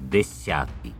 десятий.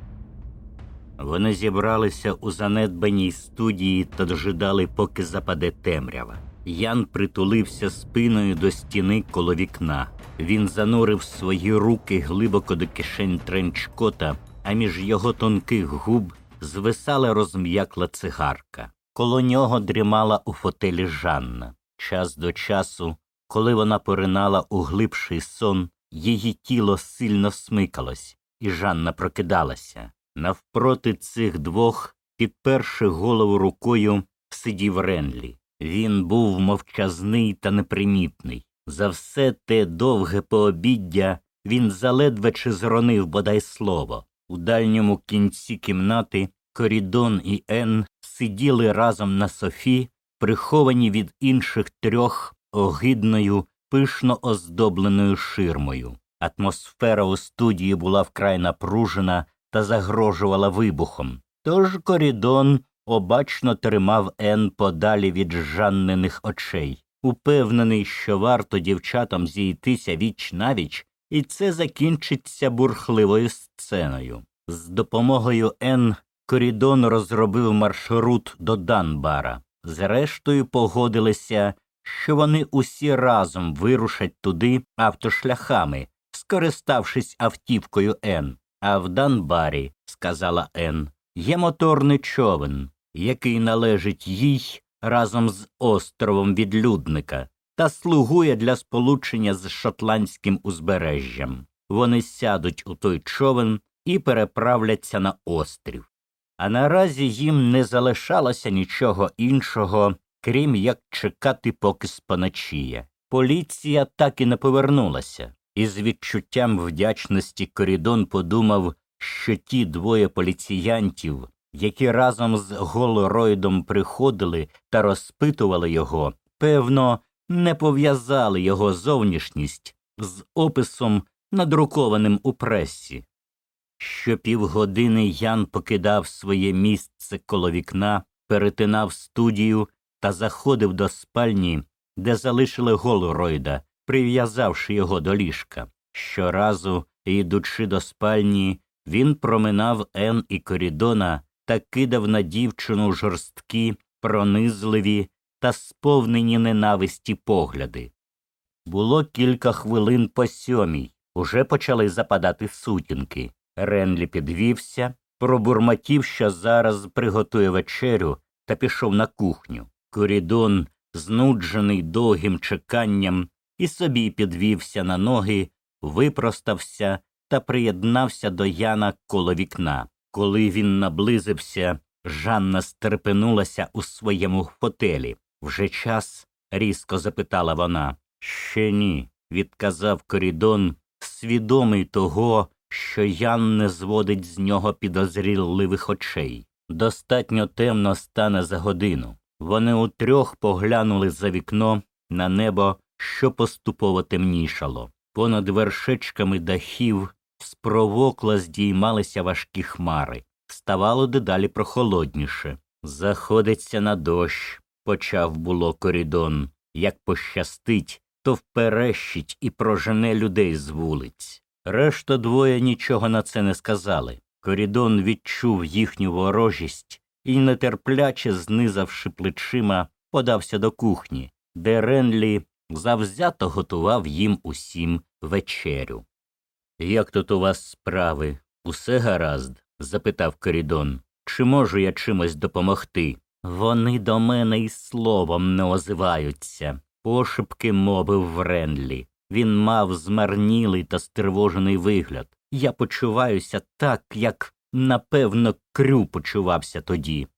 Вони зібралися у занедбаній студії та дожидали, поки западе темрява. Ян притулився спиною до стіни коло вікна. Він занурив свої руки глибоко до кишень тренчкота, а між його тонких губ звисала розм'якла цигарка. Коло нього дрімала у фотелі Жанна. Час до часу, коли вона поринала у глибший сон, її тіло сильно смикалось, і Жанна прокидалася. Навпроти цих двох, підперши голову рукою, сидів Ренлі. Він був мовчазний та непримітний. За все те довге пообіддя він заледве чи зронив бодай слово. У дальньому кінці кімнати Корідон і Ен сиділи разом на софі, приховані від інших трьох огидною пишно оздобленою ширмою. Атмосфера у студії була вкрай напружена та загрожувала вибухом. Тож Корідон обачно тримав Ен подалі від Жанниних очей, упевнений, що варто дівчатам зійтися віч навіч, і це закінчиться бурхливою сценою. З допомогою Ен Корідон розробив маршрут до Данбара. Зрештою, погодилися, що вони усі разом вирушать туди автошляхами, скориставшись автівкою Н. А в Данбарі, сказала Н, є моторний човен, який належить їй разом з островом відлюдника та слугує для сполучення з шотландським узбережжям. Вони сядуть у той човен і переправляться на острів. А наразі їм не залишалося нічого іншого, крім як чекати, поки споночіє. Поліція так і не повернулася, і з відчуттям вдячності Корідон подумав, що ті двоє поліціянтів, які разом з Голоройдом приходили та розпитували його, певно, не пов'язали його зовнішність з описом, надрукованим у пресі. Щопівгодини Ян покидав своє місце коло вікна, перетинав студію та заходив до спальні, де залишили Голоройда, прив'язавши його до ліжка. Щоразу, йдучи до спальні, він проминав Ен і Корідона та кидав на дівчину жорсткі, пронизливі та сповнені ненависті погляди. Було кілька хвилин по сьомій, уже почали западати сутінки. Ренлі підвівся, пробурмотів, що зараз приготує вечерю, та пішов на кухню. Корідон, знуджений довгим чеканням, і собі підвівся на ноги, випростався та приєднався до Яна коло вікна. Коли він наблизився, Жанна стерпенулася у своєму фотелі. Вже час? різко запитала вона. Ще ні, відказав Корідон, свідомий того, що Ян не зводить з нього підозріливих очей. Достатньо темно стане за годину. Вони утрьох поглянули за вікно на небо, що поступово темнішало. Понад вершечками дахів спровокла здіймалися важкі хмари. Ставало дедалі прохолодніше. Заходиться на дощ, почав було корідон. Як пощастить, то вперещить і прожене людей з вулиць. Решта двоє нічого на це не сказали. Корідон відчув їхню ворожість і, нетерпляче знизавши плечима, подався до кухні, де Ренлі завзято готував їм усім вечерю. Як тут у вас справи? Усе гаразд? запитав Корідон. Чи можу я чимось допомогти? Вони до мене і словом не озиваються, пошепки мовив Вренлі. Він мав змарнілий та стривожений вигляд. Я почуваюся так, як, напевно, крю почувався тоді.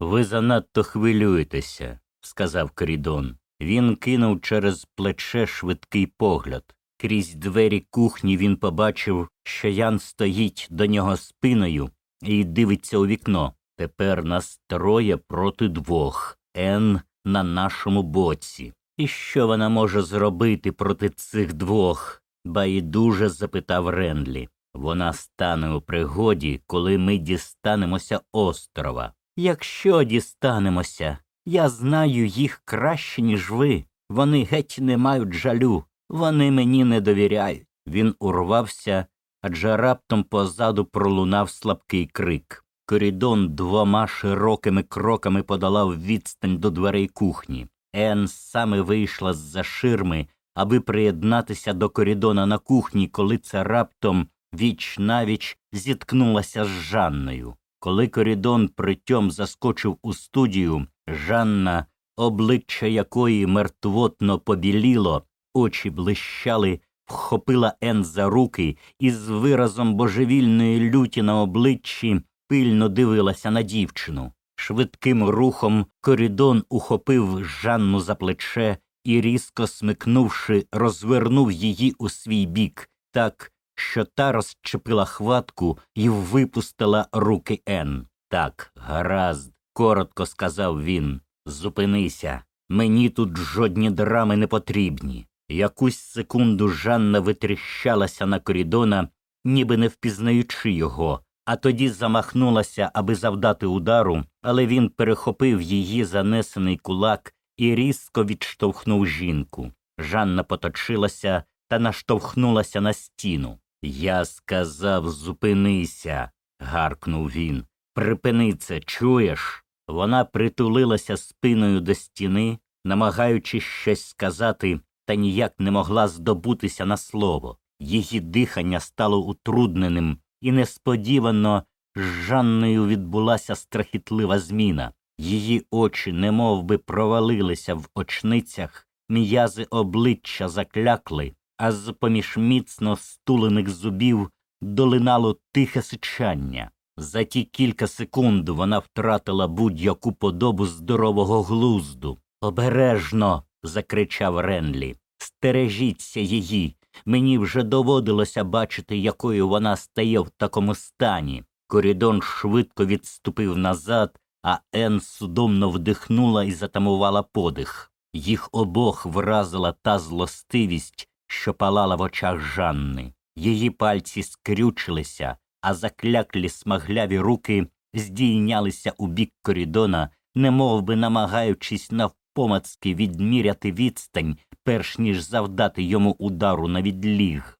Ви занадто хвилюєтеся, сказав Корідон. Він кинув через плече швидкий погляд. Крізь двері кухні він побачив, що Ян стоїть до нього спиною і дивиться у вікно. Тепер нас троє проти двох. Ен на нашому боці. І що вона може зробити проти цих двох? байдуже запитав Ренлі. Вона стане у пригоді, коли ми дістанемося острова. Якщо дістанемося, я знаю їх краще, ніж ви. Вони геть не мають жалю, вони мені не довіряють. Він урвався, адже раптом позаду пролунав слабкий крик. Корідон двома широкими кроками подолав відстань до дверей кухні. Ен саме вийшла з за ширми, аби приєднатися до корідона на кухні, коли це раптом віч навіч зіткнулася з Жанною. Коли корідон притьом заскочив у студію, Жанна, обличчя якої мертвотно побіліло, очі блищали, вхопила Ен за руки і з виразом божевільної люті на обличчі пильно дивилася на дівчину. Швидким рухом корідон ухопив Жанну за плече і, різко смикнувши, розвернув її у свій бік, так, що та розчепила хватку і випустила руки Ен. Так, гаразд, коротко сказав він. Зупинися. Мені тут жодні драми не потрібні. Якусь секунду Жанна витріщалася на корідона, ніби не впізнаючи його, а тоді замахнулася, аби завдати удару, але він перехопив її занесений кулак і різко відштовхнув жінку. Жанна поточилася та наштовхнулася на стіну. Я сказав, зупинися, гаркнув він. Припини це, чуєш? Вона притулилася спиною до стіни, намагаючись щось сказати, та ніяк не могла здобутися на слово. Її дихання стало утрудненим, і несподівано з Жанною відбулася страхітлива зміна. Її очі немов би провалилися в очницях, м'язи обличчя заклякли, а з поміж міцно стулених зубів долинало тихе сичання. За ті кілька секунд вона втратила будь-яку подобу здорового глузду. Обережно. закричав Ренлі. Стережіться її. Мені вже доводилося бачити, якою вона стає в такому стані. Корідон швидко відступив назад, а Ен судомно вдихнула і затамувала подих. Їх обох вразила та злостивість, що палала в очах Жанни. Її пальці скрючилися, а закляклі смагляві руки здійнялися у бік корідона, немов би намагаючись навпомацки відміряти відстань, перш ніж завдати йому удару на відліг.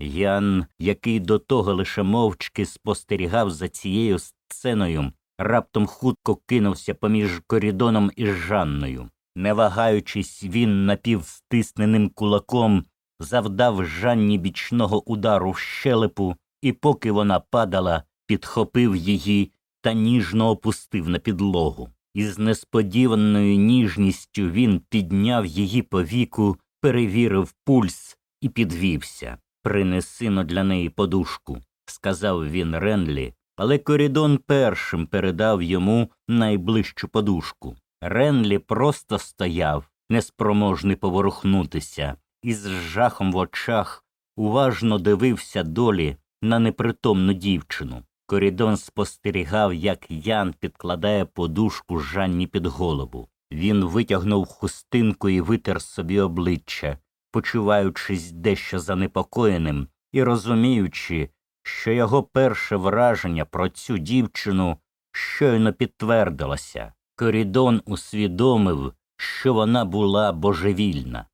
Ян, який до того лише мовчки спостерігав за цією сценою, раптом хутко кинувся поміж корідоном і Жанною. Не вагаючись, він напівстисненим кулаком завдав Жанні бічного удару в щелепу, і, поки вона падала, підхопив її та ніжно опустив на підлогу. Із несподіваною ніжністю він підняв її по віку, перевірив пульс і підвівся. Принеси для неї подушку, сказав він Ренлі, але Корідон першим передав йому найближчу подушку. Ренлі просто стояв, неспроможний поворухнутися, і з жахом в очах уважно дивився долі на непритомну дівчину. Корідон спостерігав, як Ян підкладає подушку Жанні під голову. Він витягнув хустинку і витер собі обличчя, почуваючись дещо занепокоєним і розуміючи, що його перше враження про цю дівчину щойно підтвердилося. Корідон усвідомив, що вона була божевільна.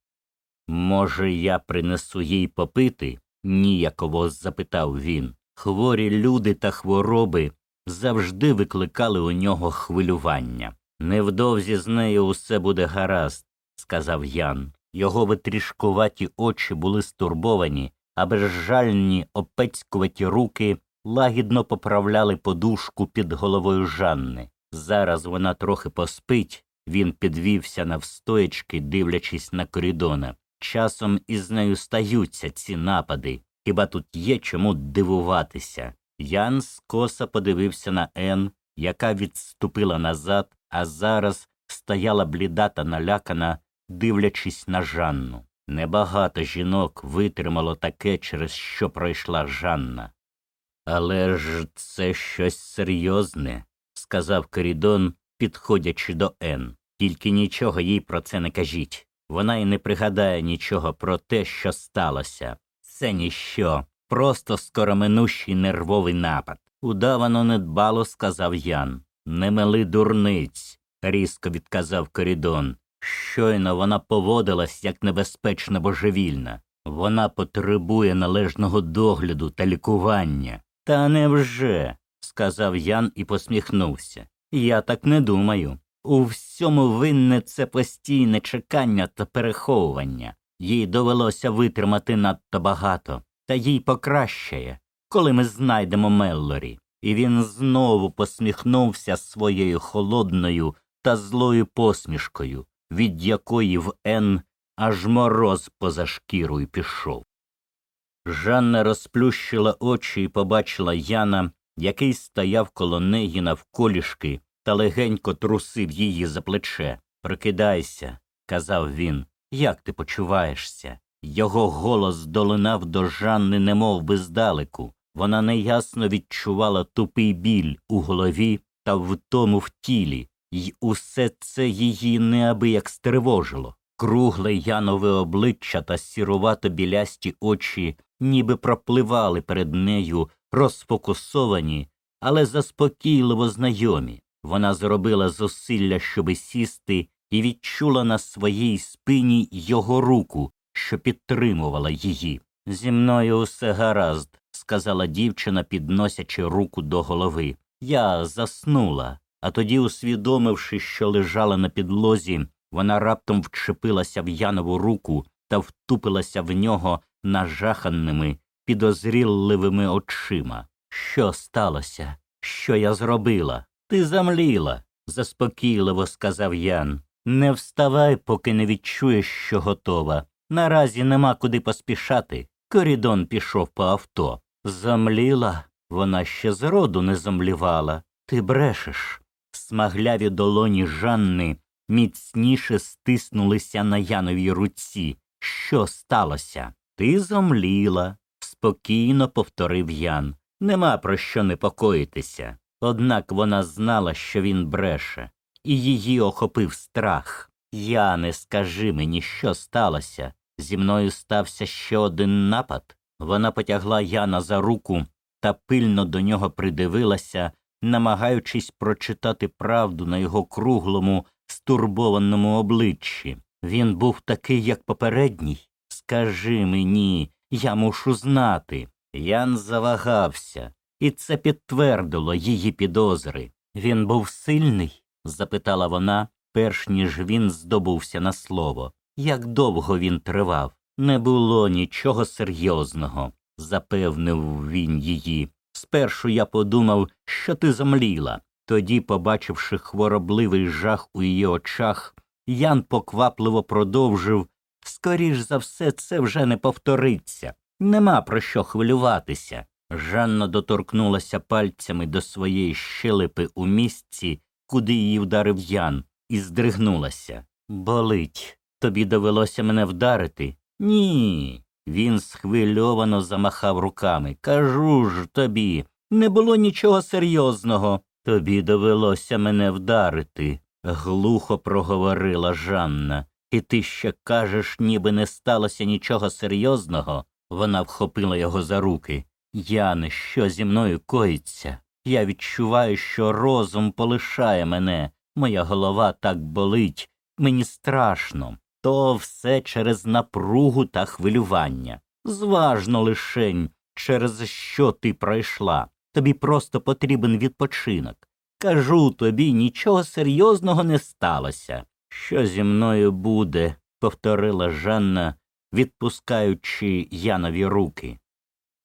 Може, я принесу їй попити? Ніяково запитав він. Хворі люди та хвороби завжди викликали у нього хвилювання. Невдовзі з нею усе буде гаразд, сказав Ян. Його витрішкуваті очі були стурбовані, а безжальні опецькуваті руки лагідно поправляли подушку під головою Жанни. Зараз вона трохи поспить, він підвівся навстоячки, дивлячись на корідона. Часом із нею стаються ці напади. Хіба тут є чому дивуватися? Ян скоса подивився на Ен, яка відступила назад, а зараз стояла бліда та налякана, дивлячись на Жанну. Небагато жінок витримало таке, через що пройшла Жанна. Але ж це щось серйозне, сказав Корідон, підходячи до Ен. Тільки нічого їй про це не кажіть. Вона й не пригадає нічого про те, що сталося. Це ніщо, просто скороминущий нервовий напад. Удавано недбало сказав Ян. Не мили дурниць, різко відказав Корідон. Щойно вона поводилась як небезпечно божевільна. Вона потребує належного догляду та лікування. Та невже? сказав Ян і посміхнувся. Я так не думаю. У всьому винне це постійне чекання та переховування. Їй довелося витримати надто багато, та їй покращає, коли ми знайдемо Меллорі. І він знову посміхнувся своєю холодною та злою посмішкою, від якої в Ен аж мороз поза шкірою пішов. Жанна розплющила очі і побачила Яна, який стояв коло неї навколішки та легенько трусив її за плече. Прокидайся, казав він. Як ти почуваєшся? Його голос долинав до Жанни немов би здалеку. Вона неясно відчувала тупий біль у голові та втому в тілі, й усе це її неабияк стривожило. Кругле янове обличчя та сірувато білясті очі ніби пропливали перед нею, розфокусовані, але заспокійливо знайомі. Вона зробила зусилля, щоби сісти, і відчула на своїй спині його руку, що підтримувала її. Зі мною усе гаразд, сказала дівчина, підносячи руку до голови. Я заснула, а тоді, усвідомивши, що лежала на підлозі, вона раптом вчепилася в Янову руку та втупилася в нього нажаханими, підозрілливими очима. Що сталося? Що я зробила? Ти замліла, заспокійливо сказав Ян. Не вставай, поки не відчуєш, що готова. Наразі нема куди поспішати. Корідон пішов по авто. Замліла? Вона ще зроду не замлівала. Ти брешеш. Смагляві долоні Жанни міцніше стиснулися на Яновій руці. Що сталося? Ти зомліла, спокійно повторив Ян. Нема про що непокоїтися. Однак вона знала, що він бреше, і її охопив страх. Яне, скажи мені, що сталося. Зі мною стався ще один напад. Вона потягла Яна за руку та пильно до нього придивилася, намагаючись прочитати правду на його круглому, стурбованому обличчі. Він був такий, як попередній. Скажи мені, я мушу знати. Ян завагався, і це підтвердило її підозри. Він був сильний? запитала вона, перш ніж він здобувся на слово. Як довго він тривав? Не було нічого серйозного, запевнив він її. Спершу я подумав, що ти замліла. Тоді, побачивши хворобливий жах у її очах, Ян поквапливо продовжив скоріш за все, це вже не повториться. Нема про що хвилюватися. Жанна доторкнулася пальцями до своєї щелепи у місці, куди її вдарив Ян, і здригнулася. Болить. Тобі довелося мене вдарити? Ні. Він схвильовано замахав руками. Кажу ж тобі, не було нічого серйозного. Тобі довелося мене вдарити, глухо проговорила Жанна. І ти ще кажеш, ніби не сталося нічого серйозного. Вона вхопила його за руки. Яне, що зі мною коїться? Я відчуваю, що розум полишає мене, моя голова так болить, мені страшно. То все через напругу та хвилювання. Зважно лишень, через що ти пройшла. Тобі просто потрібен відпочинок. Кажу тобі, нічого серйозного не сталося. Що зі мною буде? повторила Жанна, відпускаючи Янові руки.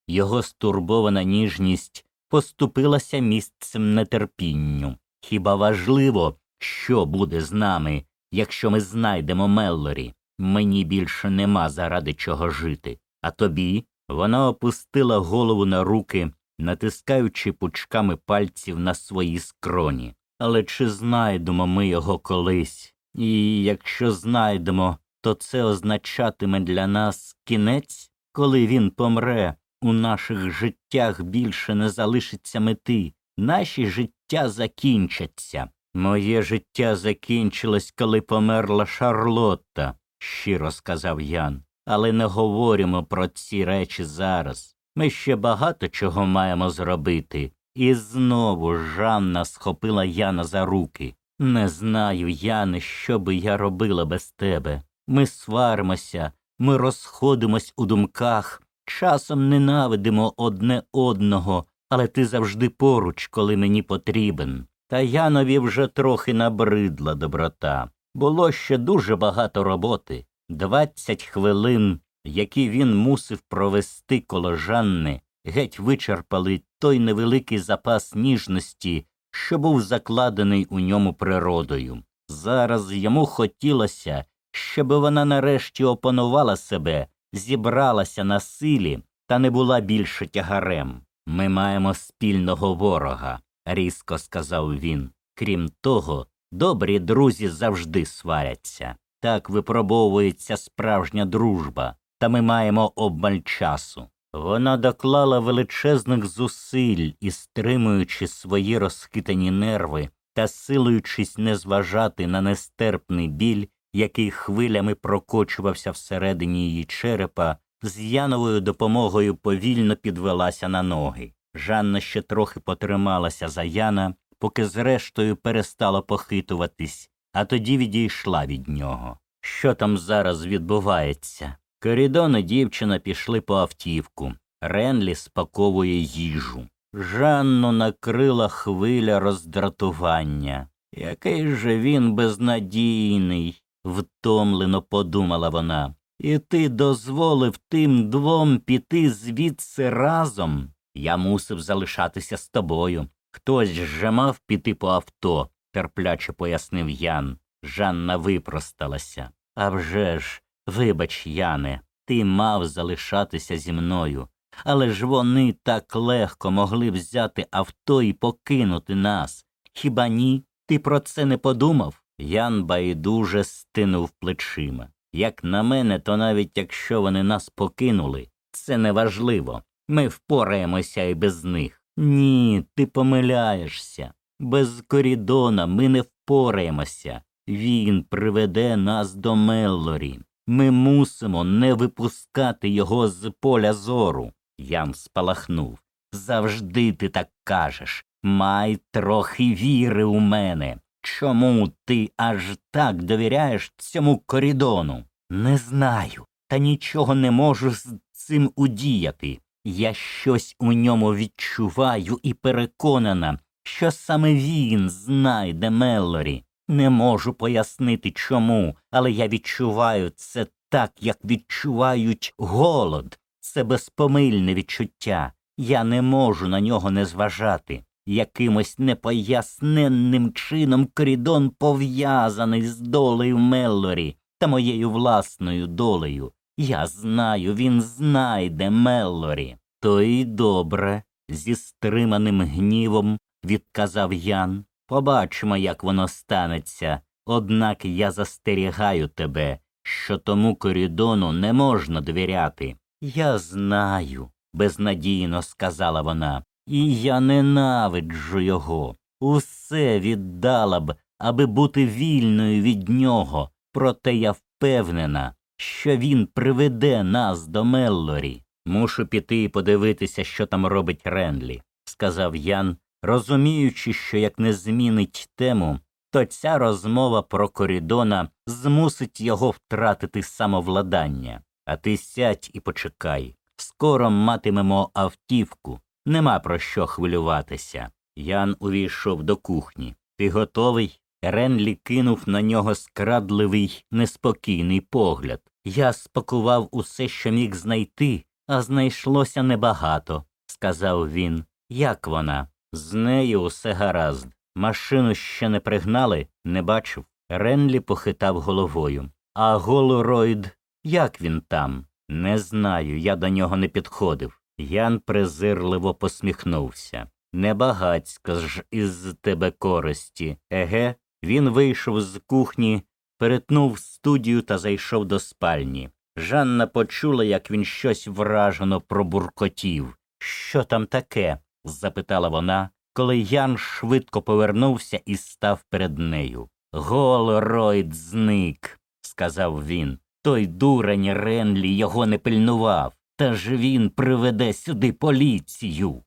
Його стурбована ніжність поступилася місцем нетерпінню. Хіба важливо, що буде з нами, якщо ми знайдемо Меллорі? Мені більше нема заради чого жити. А тобі вона опустила голову на руки, натискаючи пучками пальців на свої скроні. Але чи знайдемо ми його колись? І якщо знайдемо, то це означатиме для нас кінець, коли він помре, у наших життях більше не залишиться мети, наші життя закінчаться. Моє життя закінчилось, коли померла Шарлотта, щиро сказав Ян. Але не говоримо про ці речі зараз. Ми ще багато чого маємо зробити. І знову Жанна схопила Яна за руки. Не знаю, Яне, що би я робила без тебе. Ми сваримося, ми розходимось у думках, часом ненавидимо одне одного, але ти завжди поруч, коли мені потрібен. Та Янові вже трохи набридла доброта. Було ще дуже багато роботи. Двадцять хвилин, які він мусив провести коло Жанни, геть вичерпали той невеликий запас ніжності, що був закладений у ньому природою. Зараз йому хотілося, щоб вона нарешті опанувала себе, зібралася на силі та не була більше тягарем. Ми маємо спільного ворога, різко сказав він. Крім того, добрі друзі завжди сваряться. Так випробовується справжня дружба, та ми маємо обмаль часу. Вона доклала величезних зусиль і, стримуючи свої розхитані нерви та силуючись не зважати на нестерпний біль, який хвилями прокочувався всередині її черепа, з Яновою допомогою повільно підвелася на ноги. Жанна ще трохи потрималася за Яна, поки зрештою перестала похитуватись, а тоді відійшла від нього. Що там зараз відбувається? Корідон і дівчина пішли по автівку. Ренлі спаковує їжу. Жанну накрила хвиля роздратування. Який же він безнадійний, втомлено подумала вона. І ти дозволив тим двом піти звідси разом. Я мусив залишатися з тобою. Хтось же мав піти по авто, терпляче пояснив Ян. Жанна випросталася. «А вже ж, вибач, Яне, ти мав залишатися зі мною. Але ж вони так легко могли взяти авто і покинути нас. Хіба ні? Ти про це не подумав? Ян байдуже стинув плечима. Як на мене, то навіть якщо вони нас покинули, це неважливо. Ми впораємося і без них. Ні, ти помиляєшся. Без корідона ми не впораємося. Він приведе нас до Меллорі. Ми мусимо не випускати його з поля зору. Ян спалахнув. Завжди ти так кажеш. Май трохи віри у мене. Чому ти аж так довіряєш цьому корідону? Не знаю, та нічого не можу з цим удіяти. Я щось у ньому відчуваю і переконана, що саме він знайде Меллорі. Не можу пояснити чому, але я відчуваю це так, як відчувають голод. Це безпомильне відчуття. Я не можу на нього не зважати. Якимось непоясненним чином корідон пов'язаний з долею Меллорі та моєю власною долею. Я знаю, він знайде Меллорі. То й добре, зі стриманим гнівом відказав Ян. Побачимо, як воно станеться. Однак я застерігаю тебе, що тому корідону не можна довіряти. Я знаю, безнадійно сказала вона, і я ненавиджу його. Усе віддала б, аби бути вільною від нього, проте я впевнена, що він приведе нас до Меллорі. Мушу піти і подивитися, що там робить Ренлі, сказав Ян, розуміючи, що як не змінить тему, то ця розмова про корідона змусить його втратити самовладання. А ти сядь і почекай. Скоро матимемо автівку. Нема про що хвилюватися. Ян увійшов до кухні. Ти готовий? Ренлі кинув на нього скрадливий, неспокійний погляд. Я спакував усе, що міг знайти, а знайшлося небагато, сказав він. Як вона? З нею усе гаразд. Машину ще не пригнали, не бачив. Ренлі похитав головою. А Голороyd, як він там? Не знаю, я до нього не підходив. Ян презирливо посміхнувся. Небагацько ж із тебе користі. Еге, він вийшов з кухні, перетнув студію та зайшов до спальні. Жанна почула, як він щось вражено пробуркотів. Що там таке? запитала вона, коли Ян швидко повернувся і став перед нею. Голоройд зник, сказав він. Той дурень Ренлі його не пильнував, та ж він приведе сюди поліцію.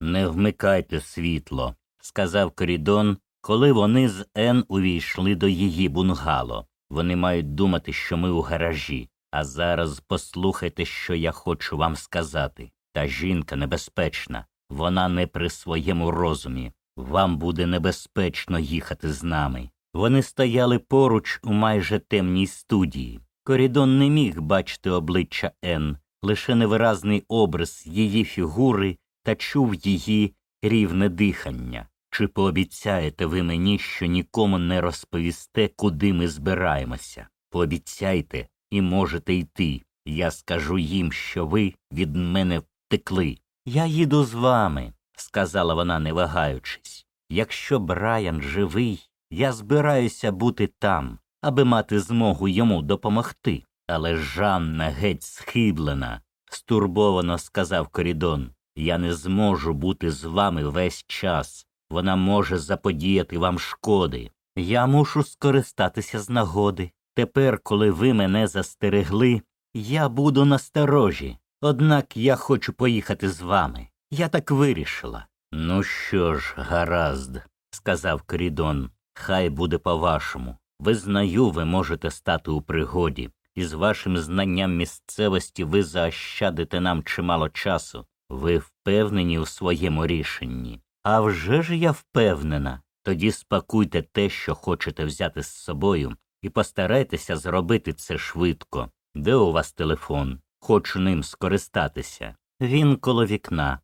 Не вмикайте світло, сказав Корідон, коли вони з Ен увійшли до її бунгало. Вони мають думати, що ми у гаражі. А зараз послухайте, що я хочу вам сказати. Та жінка небезпечна, вона не при своєму розумі. Вам буде небезпечно їхати з нами. Вони стояли поруч у майже темній студії. Корідон не міг бачити обличчя Ен, лише невиразний образ її фігури та чув її рівне дихання. Чи пообіцяєте ви мені, що нікому не розповісте, куди ми збираємося? Пообіцяйте і можете йти. Я скажу їм, що ви від мене втекли. Я їду з вами, сказала вона, не вагаючись. Якщо Брайан живий, я збираюся бути там, аби мати змогу йому допомогти. Але Жанна геть схиблена, стурбовано сказав Корідон. Я не зможу бути з вами весь час. Вона може заподіяти вам шкоди. Я мушу скористатися з нагоди. Тепер, коли ви мене застерегли, я буду насторожі. Однак я хочу поїхати з вами. Я так вирішила. Ну що ж, гаразд, сказав Корідон. Хай буде по-вашому. Визнаю, ви можете стати у пригоді, і з вашим знанням місцевості ви заощадите нам чимало часу. Ви впевнені у своєму рішенні. А вже ж я впевнена. Тоді спакуйте те, що хочете взяти з собою, і постарайтеся зробити це швидко. Де у вас телефон? Хочу ним скористатися. Він коло вікна.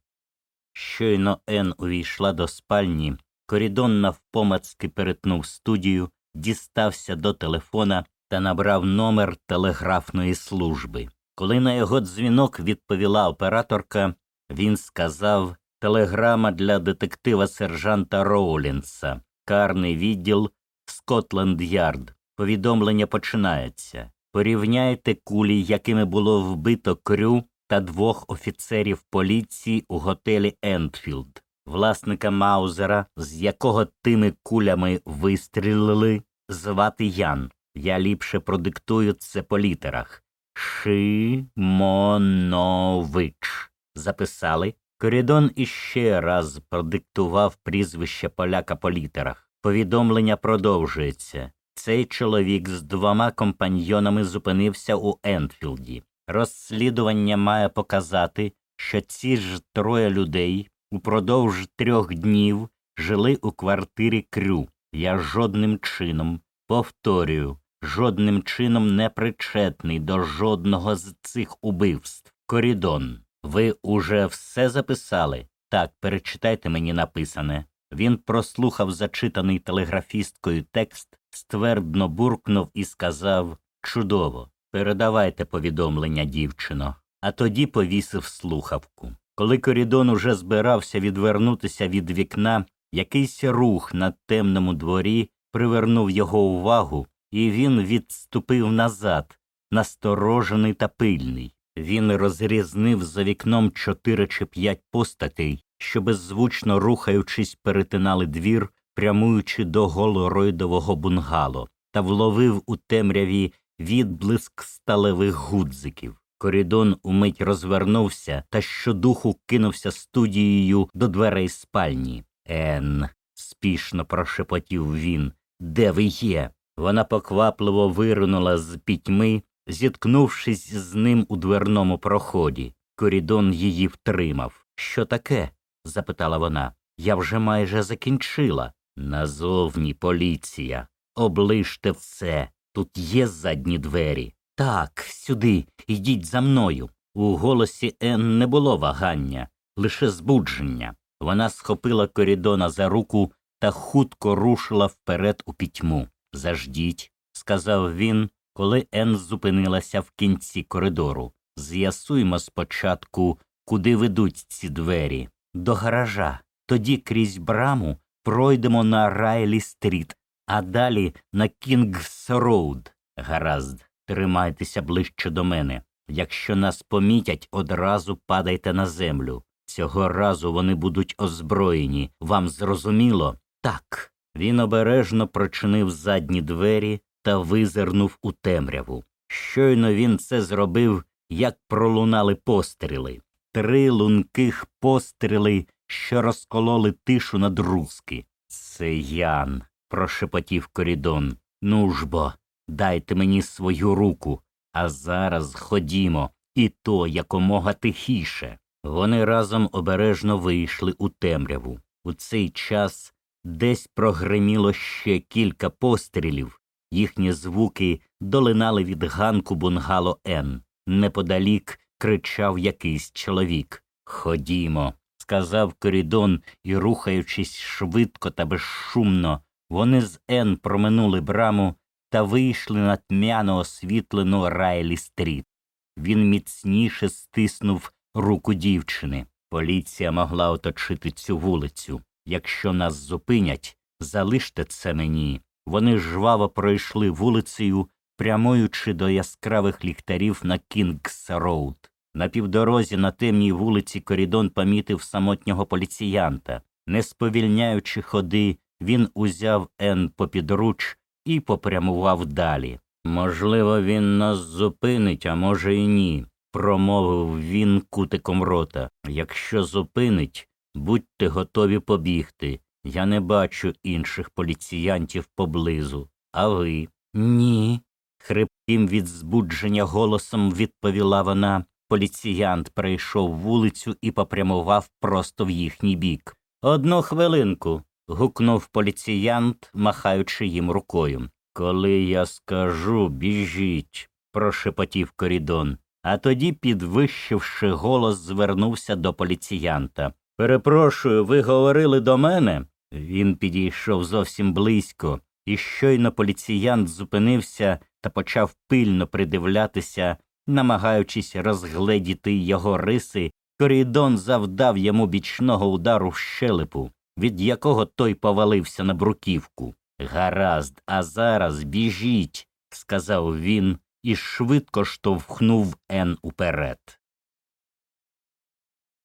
Щойно Ен увійшла до спальні, корідон навпомацки перетнув студію, дістався до телефона та набрав номер телеграфної служби. Коли на його дзвінок відповіла операторка, він сказав телеграма для детектива сержанта Роулінса, карний відділ Скотленд Ярд. Повідомлення починається. Порівняйте кулі, якими було вбито Крю та двох офіцерів поліції у готелі Ентфілд, власника Маузера, з якого тими кулями вистрілили, звати Ян. Я ліпше продиктую це по літерах. Шимонович. Записали. Корідон іще раз продиктував прізвище поляка по літерах. Повідомлення продовжується. Цей чоловік з двома компаньйонами зупинився у Ентфілді. Розслідування має показати, що ці ж троє людей упродовж трьох днів жили у квартирі Крю. Я жодним чином, повторюю, жодним чином не причетний до жодного з цих убивств. Корідон. Ви уже все записали? Так, перечитайте мені написане. Він прослухав зачитаний телеграфісткою текст, ствердно буркнув і сказав Чудово, передавайте повідомлення, дівчино, а тоді повісив слухавку. Коли корідон уже збирався відвернутися від вікна, якийсь рух на темному дворі привернув його увагу, і він відступив назад, насторожений та пильний. Він розрізнив за вікном чотири чи п'ять постатей, що беззвучно рухаючись, перетинали двір, прямуючи до голоройдового бунгало, та вловив у темряві відблиск сталевих гудзиків. Корідон умить розвернувся та щодуху кинувся студією до дверей спальні. Ен, спішно прошепотів він. Де ви є? Вона поквапливо виринула з пітьми, зіткнувшись з ним у дверному проході. Корідон її втримав. Що таке? запитала вона. Я вже майже закінчила. Назовні поліція. Оближте все. Тут є задні двері. Так, сюди, йдіть за мною. У голосі Ен не було вагання. лише збудження. Вона схопила Корідона за руку та хутко рушила вперед у пітьму. Заждіть, сказав він, коли Ен зупинилася в кінці коридору. З'ясуймо спочатку, куди ведуть ці двері. До гаража. Тоді крізь браму пройдемо на Райлі стріт, а далі на Кінгс Роуд. Гаразд, тримайтеся ближче до мене. Якщо нас помітять, одразу падайте на землю. Цього разу вони будуть озброєні. Вам зрозуміло? Так. Він обережно прочинив задні двері та визирнув у темряву. Щойно він це зробив, як пролунали постріли. Три лунких постріли, що розкололи тишу на друзки. Це Ян, прошепотів корідон. Ну ж бо, дайте мені свою руку. А зараз ходімо, і то якомога тихіше. Вони разом обережно вийшли у темряву. У цей час десь прогреміло ще кілька пострілів, їхні звуки долинали від ганку бунгало Н. Неподалік кричав якийсь чоловік. Ходімо, сказав корідон і, рухаючись швидко та безшумно, вони з Ен проминули браму та вийшли на тьмяно освітлену Райлі стріт. Він міцніше стиснув руку дівчини. Поліція могла оточити цю вулицю. Якщо нас зупинять, залиште це мені. Вони жваво пройшли вулицею, прямуючи до яскравих ліхтарів на Кінгс Роуд. На півдорозі на темній вулиці Корідон помітив самотнього поліціянта. Не сповільняючи ходи, він узяв Ен попідруч і попрямував далі. Можливо, він нас зупинить, а може, і ні, промовив він кутиком рота. Якщо зупинить, будьте готові побігти. Я не бачу інших поліціянтів поблизу. А ви? Ні. Хрипким від збудження голосом відповіла вона. Поліціянт перейшов вулицю і попрямував просто в їхній бік. Одну хвилинку. Гукнув поліціянт, махаючи їм рукою. Коли я скажу, біжіть, прошепотів корідон, а тоді, підвищивши голос, звернувся до поліціянта. Перепрошую, ви говорили до мене? Він підійшов зовсім близько, і щойно поліціянт зупинився та почав пильно придивлятися, намагаючись розгледіти його риси, корідон завдав йому бічного удару в щелепу, від якого той повалився на бруківку. Гаразд, а зараз біжіть, сказав він і швидко штовхнув Ен уперед.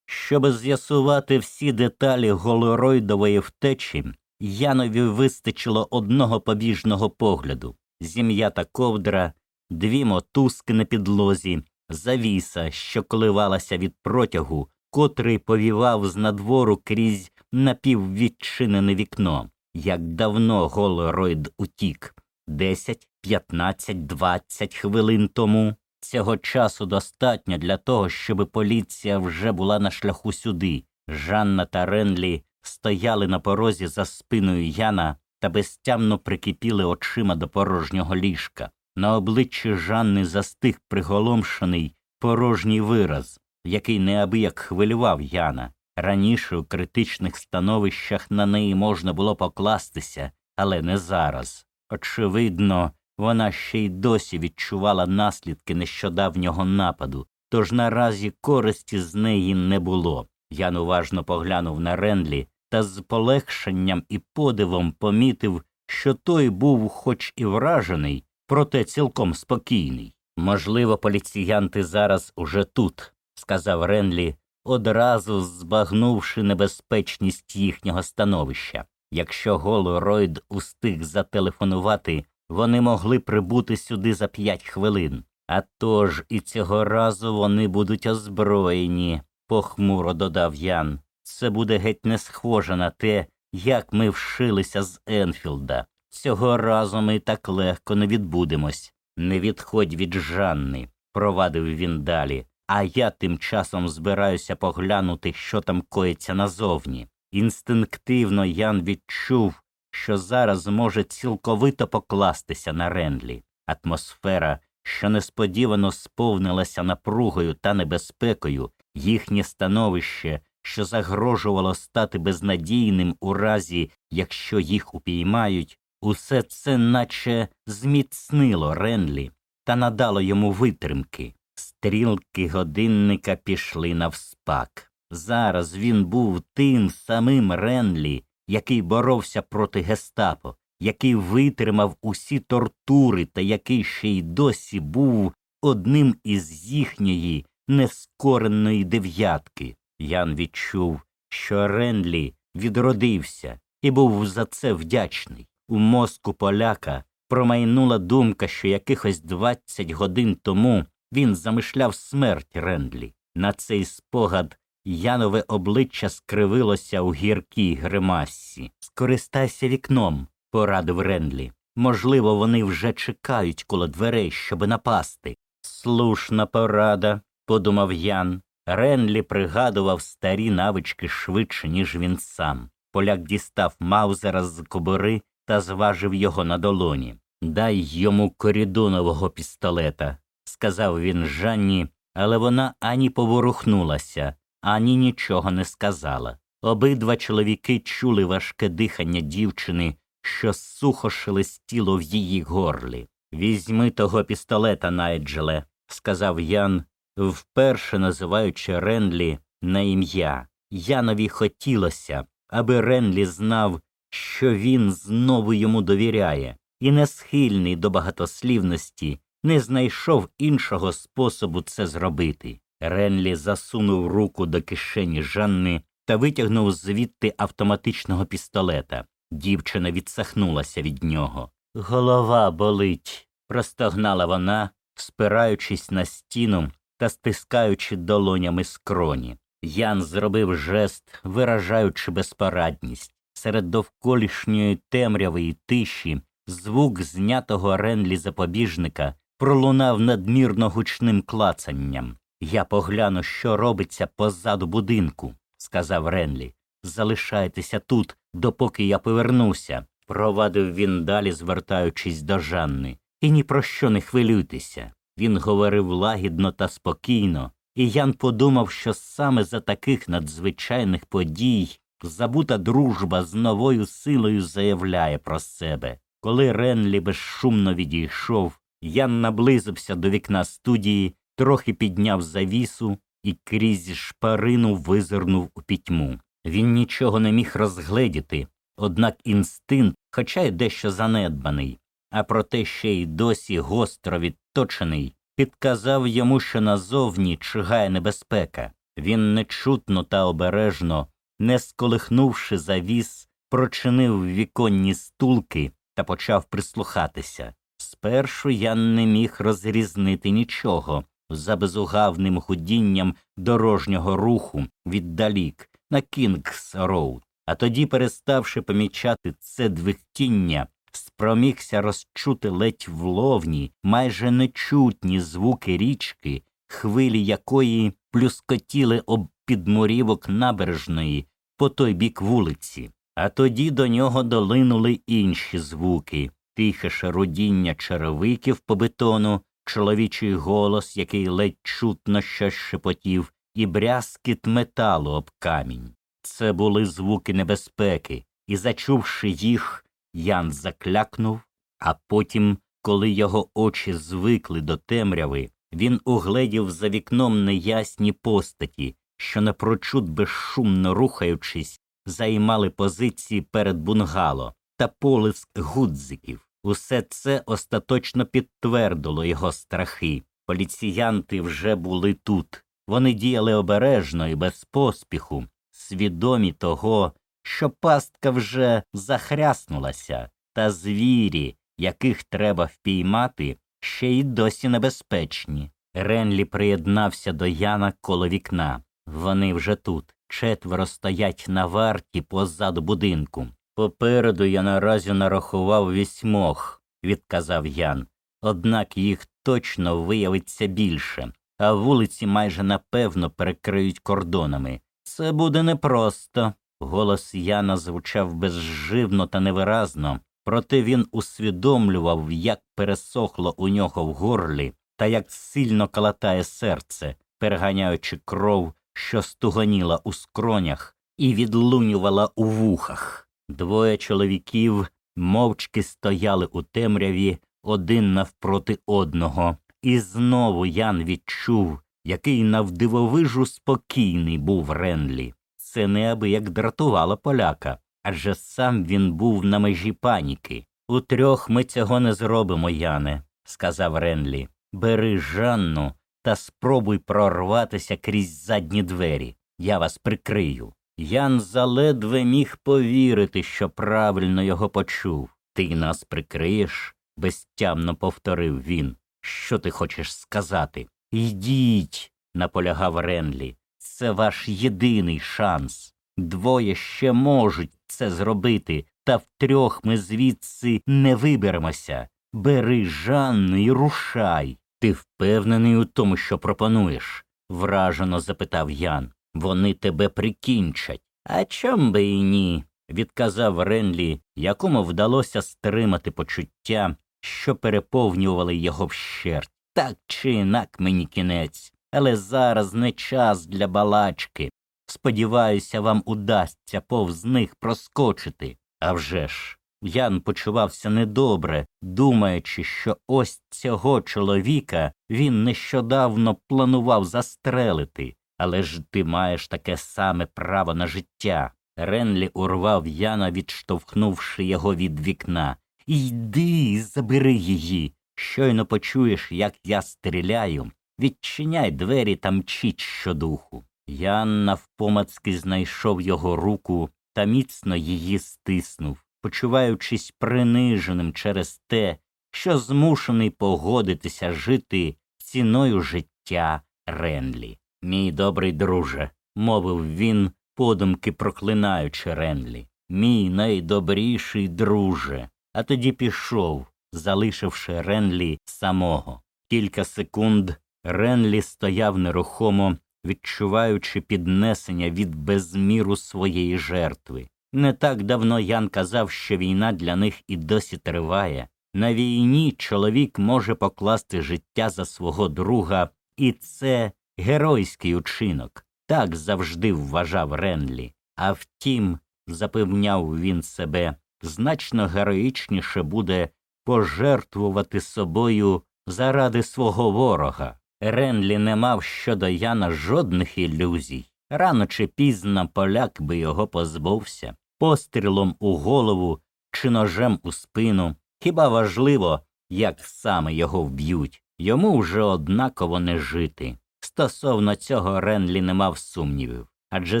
Щоби з'ясувати всі деталі голороїдової втечі, Янові вистачило одного побіжного погляду зім'ята ковдра, дві мотузки на підлозі, завіса, що коливалася від протягу, котрий повівав з надвору крізь напіввідчинене вікно. Як давно Голороyd утік десять, п'ятнадцять, двадцять хвилин тому. Цього часу достатньо для того, щоб поліція вже була на шляху сюди. Жанна та Ренлі стояли на порозі за спиною Яна та безтямно прикипіли очима до порожнього ліжка. На обличчі Жанни застиг приголомшений порожній вираз, який неабияк хвилював Яна. Раніше у критичних становищах на неї можна було покластися, але не зараз. Очевидно, вона ще й досі відчувала наслідки нещодавнього нападу, тож наразі користі з неї не було. Ян уважно поглянув на Ренлі та з полегшенням і подивом помітив, що той був хоч і вражений, проте цілком спокійний. Можливо, поліціянти зараз уже тут, сказав Ренлі, одразу збагнувши небезпечність їхнього становища. Якщо Голоройд устиг зателефонувати, вони могли прибути сюди за п'ять хвилин. А тож і цього разу вони будуть озброєні, похмуро додав Ян. Це буде геть не схоже на те, як ми вшилися з Енфілда. Цього разу ми так легко не відбудемось. Не відходь від Жанни, провадив він далі. А я тим часом збираюся поглянути, що там коїться назовні. Інстинктивно Ян відчув, що зараз може цілковито покластися на Ренлі. Атмосфера, що несподівано сповнилася напругою та небезпекою, їхнє становище, що загрожувало стати безнадійним у разі, якщо їх упіймають, усе це наче зміцнило Ренлі та надало йому витримки. Стрілки годинника пішли навспак. Зараз він був тим самим Ренлі, який боровся проти гестапо, який витримав усі тортури та який ще й досі був одним із їхньої нескореної дев'ятки. Ян відчув, що Ренлі відродився і був за це вдячний. У мозку поляка промайнула думка, що якихось двадцять годин тому він замишляв смерть Рендлі. На цей спогад Янове обличчя скривилося у гіркій гримасі. Скористайся вікном, порадив Рендлі. Можливо, вони вже чекають коло дверей, щоб напасти. Слушна порада, подумав Ян. Ренлі пригадував старі навички швидше, ніж він сам. Поляк дістав Маузера з кобури та зважив його на долоні. Дай йому корідонового пістолета, сказав він Жанні, але вона ані поворухнулася, ані нічого не сказала. Обидва чоловіки чули важке дихання дівчини, що сухо шелестіло в її горлі. Візьми того пістолета, Найджеле, сказав Ян, вперше називаючи Ренлі на ім'я. Янові хотілося, аби Ренлі знав, що він знову йому довіряє, і не схильний до багатослівності, не знайшов іншого способу це зробити. Ренлі засунув руку до кишені Жанни та витягнув звідти автоматичного пістолета. Дівчина відсахнулася від нього. Голова болить, простогнала вона, спираючись на стіну та стискаючи долонями скроні. Ян зробив жест, виражаючи безпорадність. Серед довколішньої темряви й тиші звук знятого Ренлі запобіжника пролунав надмірно гучним клацанням. Я погляну, що робиться позаду будинку, сказав Ренлі. Залишайтеся тут, допоки я повернуся, провадив він далі, звертаючись до Жанни. І ні про що не хвилюйтеся. Він говорив лагідно та спокійно, і Ян подумав, що саме за таких надзвичайних подій забута дружба з новою силою заявляє про себе. Коли Ренлі безшумно відійшов, Ян наблизився до вікна студії, трохи підняв завісу і крізь шпарину визирнув у пітьму. Він нічого не міг розгледіти, однак інстинкт, хоча й дещо занедбаний, а проте ще й досі гостро відточений, підказав йому, що назовні чигає небезпека. Він нечутно та обережно, не сколихнувши завіс, прочинив віконні стулки та почав прислухатися. Спершу не міг розрізнити нічого за безугавним гудінням дорожнього руху віддалік на Кінгс Роуд, а тоді, переставши помічати це двихтіння, спромігся розчути ледь вловні, майже нечутні звуки річки, хвилі якої плюскотіли об підмурівок набережної по той бік вулиці. А тоді до нього долинули інші звуки тихе шарудіння черевиків по бетону, чоловічий голос, який ледь чутно щось шепотів, і брязкіт металу об камінь. Це були звуки небезпеки, і, зачувши їх, Ян заклякнув, а потім, коли його очі звикли до темряви, він угледів за вікном неясні постаті, що напрочуд безшумно рухаючись, займали позиції перед бунгало та полиск гудзиків. Усе це остаточно підтвердило його страхи. Поліціянти вже були тут. Вони діяли обережно і без поспіху, свідомі того, що пастка вже захряснулася, та звірі, яких треба впіймати, ще й досі небезпечні. Ренлі приєднався до Яна коло вікна. Вони вже тут. Четверо стоять на варті позаду будинку. Попереду я наразі нарахував вісьмох, відказав Ян. Однак їх точно виявиться більше, а вулиці майже напевно перекриють кордонами. Це буде непросто. Голос Яна звучав безживно та невиразно, проте він усвідомлював, як пересохло у нього в горлі та як сильно калатає серце, переганяючи кров що стуганіла у скронях і відлунювала у вухах. Двоє чоловіків мовчки стояли у темряві один навпроти одного, і знову Ян відчув, який навдивовижу спокійний був Ренлі. Це неабияк дратувало поляка, адже сам він був на межі паніки. У трьох ми цього не зробимо, Яне, сказав Ренлі. Бери Жанну та спробуй прорватися крізь задні двері. Я вас прикрию. Ян заледве міг повірити, що правильно його почув. Ти нас прикриєш? безтямно повторив він. Що ти хочеш сказати? Йдіть, наполягав Ренлі. Це ваш єдиний шанс. Двоє ще можуть це зробити, та втрьох ми звідси не виберемося. Бери Жанну і рушай. Ти впевнений у тому, що пропонуєш? вражено запитав Ян. Вони тебе прикінчать. А чом би і ні? відказав Ренлі, якому вдалося стримати почуття, що переповнювали його вщерть. Так чи інак мені кінець, але зараз не час для балачки. Сподіваюся, вам удасться повз них проскочити. А вже ж, Ян почувався недобре, думаючи, що ось цього чоловіка він нещодавно планував застрелити, але ж ти маєш таке саме право на життя. Ренлі урвав Яна, відштовхнувши його від вікна. Йди, забери її. Щойно почуєш, як я стріляю. Відчиняй двері та мчіть щодуху. Ян навпомацки знайшов його руку та міцно її стиснув, почуваючись приниженим через те, що змушений погодитися жити ціною життя Ренлі. Мій добрий друже, мовив він, подумки проклинаючи Ренлі. Мій найдобріший друже. А тоді пішов, залишивши Ренлі самого. Кілька секунд Ренлі стояв нерухомо, відчуваючи піднесення від безміру своєї жертви. Не так давно Ян казав, що війна для них і досі триває. На війні чоловік може покласти життя за свого друга, і це геройський учинок. Так завжди вважав Ренлі. А втім, запевняв він себе, значно героїчніше буде пожертвувати собою заради свого ворога. Ренлі не мав щодо Яна жодних ілюзій. Рано чи пізно поляк би його позбувся, пострілом у голову чи ножем у спину. Хіба важливо, як саме його вб'ють, йому вже однаково не жити. Стосовно цього Ренлі не мав сумнівів, адже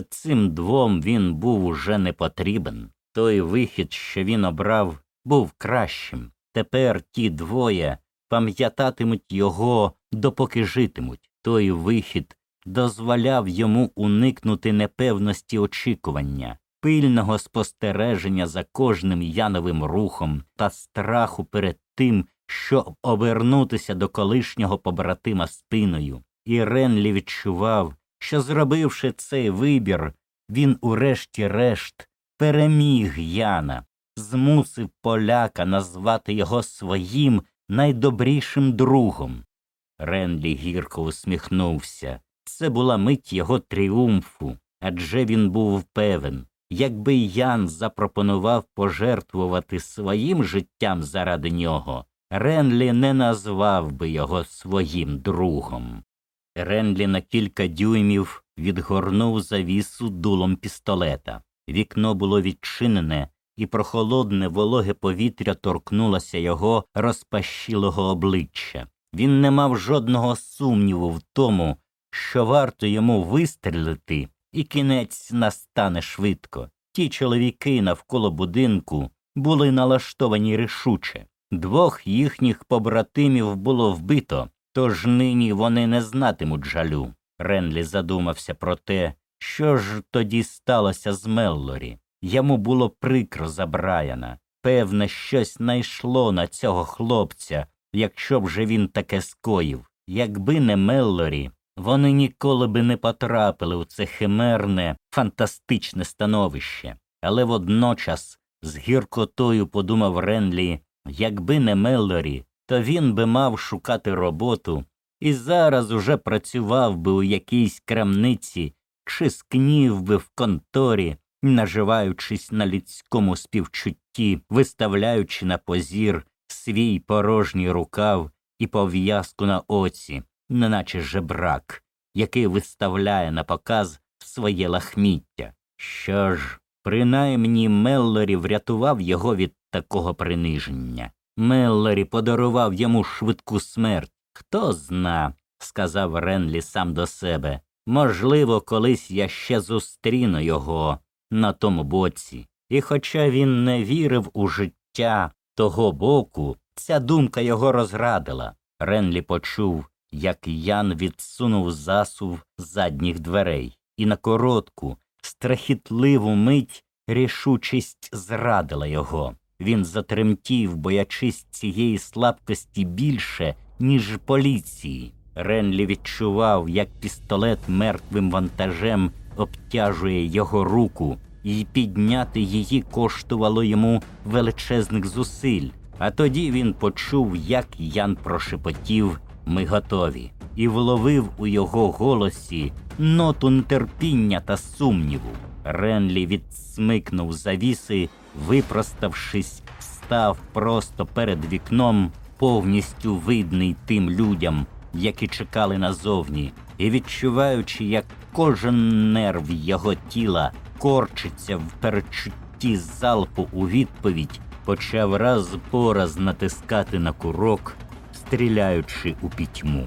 цим двом він був уже не потрібен. Той вихід, що він обрав, був кращим. Тепер ті двоє пам'ятатимуть його, допоки житимуть. Той вихід дозволяв йому уникнути непевності очікування, пильного спостереження за кожним яновим рухом та страху перед тим, щоб обернутися до колишнього побратима спиною. І Ренлі відчував, що, зробивши цей вибір, він, урешті-решт, переміг Яна, змусив поляка назвати його своїм найдобрішим другом. Ренлі гірко усміхнувся. Це була мить його тріумфу, адже він був певен, якби Ян запропонував пожертвувати своїм життям заради нього, Ренлі не назвав би його своїм другом. Ренлі на кілька дюймів відгорнув завісу дулом пістолета. Вікно було відчинене, і прохолодне вологе повітря торкнулося його розпашілого обличчя. Він не мав жодного сумніву в тому, що варто йому вистрілити, і кінець настане швидко. Ті чоловіки навколо будинку були налаштовані рішуче. Двох їхніх побратимів було вбито, тож нині вони не знатимуть жалю. Ренлі задумався про те, що ж тоді сталося з Меллорі. Йому було прикро за Брайана. Певне, щось найшло на цього хлопця, якщо б же він таке скоїв. Якби не Меллорі, вони ніколи би не потрапили у це химерне, фантастичне становище. Але водночас, з гіркотою подумав Ренлі, якби не Меллорі, то він би мав шукати роботу і зараз уже працював би у якійсь крамниці чи скнів би в конторі, наживаючись на людському співчутті, виставляючи на позір свій порожній рукав і пов'язку на оці, неначе жебрак, який виставляє на показ своє лахміття. Що ж, принаймні Меллорі врятував його від такого приниження. Меллорі подарував йому швидку смерть. Хто зна, сказав Ренлі сам до себе. Можливо, колись я ще зустріну його на тому боці. І хоча він не вірив у життя того боку, ця думка його розрадила. Ренлі почув, як Ян відсунув засув задніх дверей, і на коротку, страхітливу мить рішучість зрадила його. Він затремтів, боячись цієї слабкості більше, ніж поліції. Ренлі відчував, як пістолет мертвим вантажем обтяжує його руку, і підняти її коштувало йому величезних зусиль. А тоді він почув, як Ян прошепотів ми готові, і вловив у його голосі ноту нетерпіння та сумніву. Ренлі відсмикнув завіси, випроставшись, став просто перед вікном, повністю видний тим людям, які чекали назовні, і відчуваючи, як кожен нерв його тіла корчиться в передчутті залпу у відповідь, почав раз по раз натискати на курок, стріляючи у пітьму.